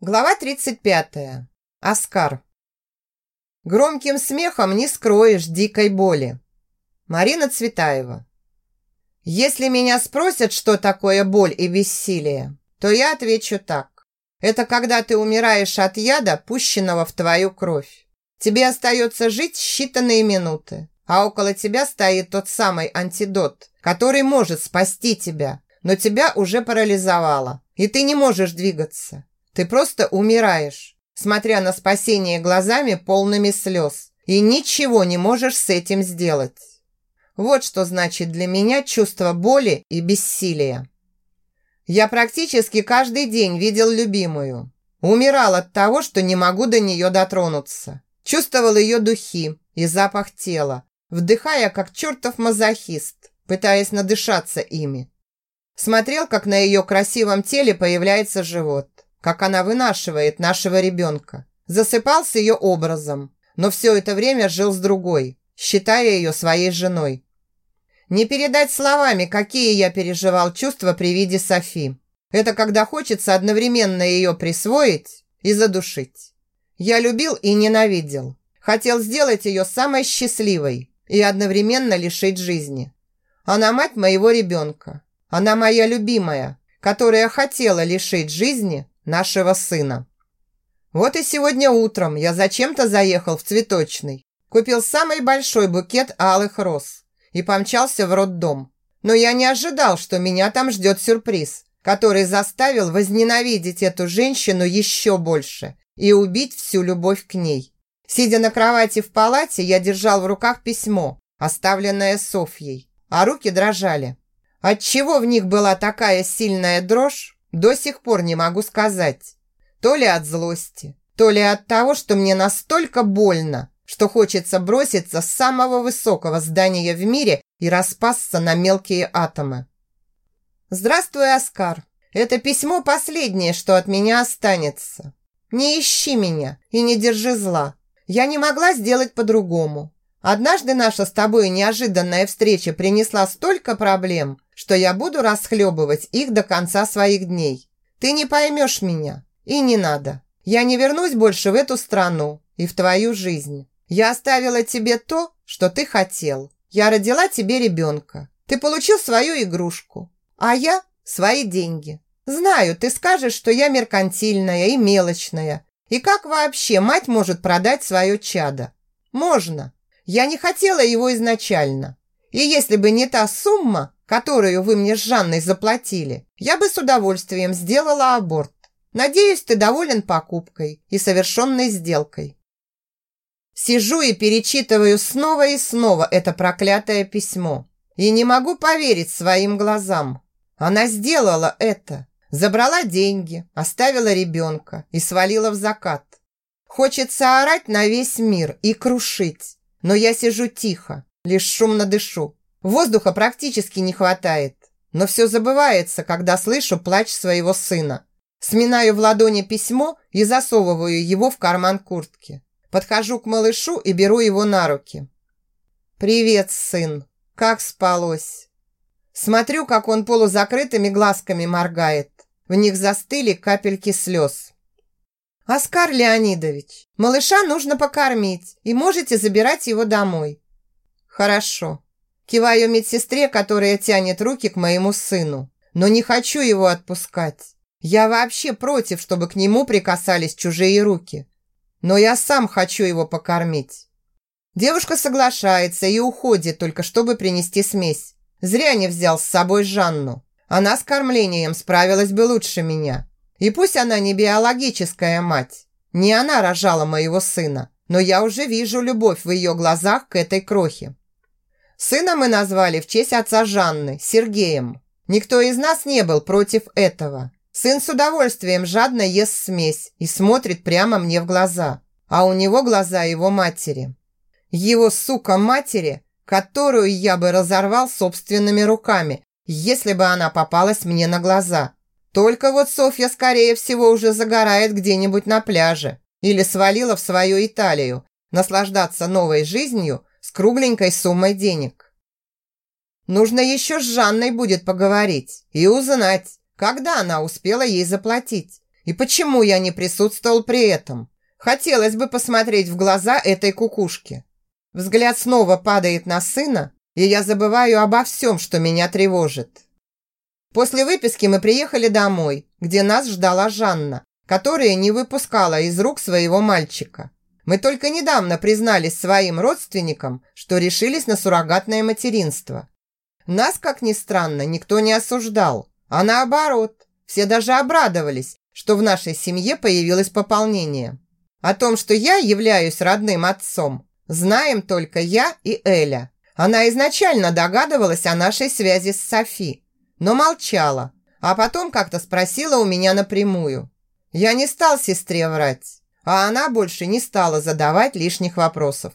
Глава 35. Оскар. Громким смехом не скроешь дикой боли. Марина Цветаева. Если меня спросят, что такое боль и бессилие, то я отвечу так. Это когда ты умираешь от яда, пущенного в твою кровь. Тебе остается жить считанные минуты, а около тебя стоит тот самый антидот, который может спасти тебя, но тебя уже парализовало, и ты не можешь двигаться. Ты просто умираешь, смотря на спасение глазами полными слез, и ничего не можешь с этим сделать. Вот что значит для меня чувство боли и бессилия. Я практически каждый день видел любимую. Умирал от того, что не могу до нее дотронуться. Чувствовал ее духи и запах тела, вдыхая как чертов мазохист, пытаясь надышаться ими. Смотрел, как на ее красивом теле появляется живот как она вынашивает нашего ребенка. Засыпал с ее образом, но все это время жил с другой, считая ее своей женой. Не передать словами, какие я переживал чувства при виде Софи. Это когда хочется одновременно ее присвоить и задушить. Я любил и ненавидел. Хотел сделать ее самой счастливой и одновременно лишить жизни. Она мать моего ребенка. Она моя любимая, которая хотела лишить жизни нашего сына. Вот и сегодня утром я зачем-то заехал в цветочный, купил самый большой букет алых роз и помчался в роддом. Но я не ожидал, что меня там ждет сюрприз, который заставил возненавидеть эту женщину еще больше и убить всю любовь к ней. Сидя на кровати в палате, я держал в руках письмо, оставленное Софьей, а руки дрожали. Отчего в них была такая сильная дрожь, до сих пор не могу сказать. То ли от злости, то ли от того, что мне настолько больно, что хочется броситься с самого высокого здания в мире и распасться на мелкие атомы. Здравствуй, Оскар. Это письмо последнее, что от меня останется. Не ищи меня и не держи зла. Я не могла сделать по-другому. Однажды наша с тобой неожиданная встреча принесла столько проблем, что я буду расхлебывать их до конца своих дней. Ты не поймешь меня, и не надо. Я не вернусь больше в эту страну и в твою жизнь. Я оставила тебе то, что ты хотел. Я родила тебе ребенка. Ты получил свою игрушку, а я – свои деньги. Знаю, ты скажешь, что я меркантильная и мелочная. И как вообще мать может продать свое чадо? Можно. Я не хотела его изначально. И если бы не та сумма, которую вы мне с Жанной заплатили, я бы с удовольствием сделала аборт. Надеюсь, ты доволен покупкой и совершенной сделкой. Сижу и перечитываю снова и снова это проклятое письмо. И не могу поверить своим глазам. Она сделала это. Забрала деньги, оставила ребенка и свалила в закат. Хочется орать на весь мир и крушить. Но я сижу тихо, лишь шумно дышу. Воздуха практически не хватает, но все забывается, когда слышу плач своего сына. Сминаю в ладони письмо и засовываю его в карман куртки. Подхожу к малышу и беру его на руки. «Привет, сын! Как спалось?» Смотрю, как он полузакрытыми глазками моргает. В них застыли капельки слез. «Оскар Леонидович, малыша нужно покормить, и можете забирать его домой». «Хорошо», Киваю медсестре, которая тянет руки к моему сыну. Но не хочу его отпускать. Я вообще против, чтобы к нему прикасались чужие руки. Но я сам хочу его покормить. Девушка соглашается и уходит, только чтобы принести смесь. Зря не взял с собой Жанну. Она с кормлением справилась бы лучше меня. И пусть она не биологическая мать. Не она рожала моего сына. Но я уже вижу любовь в ее глазах к этой крохе. Сына мы назвали в честь отца Жанны, Сергеем. Никто из нас не был против этого. Сын с удовольствием жадно ест смесь и смотрит прямо мне в глаза. А у него глаза его матери. Его, сука, матери, которую я бы разорвал собственными руками, если бы она попалась мне на глаза. Только вот Софья, скорее всего, уже загорает где-нибудь на пляже или свалила в свою Италию, наслаждаться новой жизнью – с кругленькой суммой денег. Нужно еще с Жанной будет поговорить и узнать, когда она успела ей заплатить. И почему я не присутствовал при этом? Хотелось бы посмотреть в глаза этой кукушки. Взгляд снова падает на сына, и я забываю обо всем, что меня тревожит. После выписки мы приехали домой, где нас ждала Жанна, которая не выпускала из рук своего мальчика. Мы только недавно признались своим родственникам, что решились на суррогатное материнство. Нас, как ни странно, никто не осуждал, а наоборот, все даже обрадовались, что в нашей семье появилось пополнение. О том, что я являюсь родным отцом, знаем только я и Эля. Она изначально догадывалась о нашей связи с Софи, но молчала, а потом как-то спросила у меня напрямую. Я не стал сестре врать, а она больше не стала задавать лишних вопросов.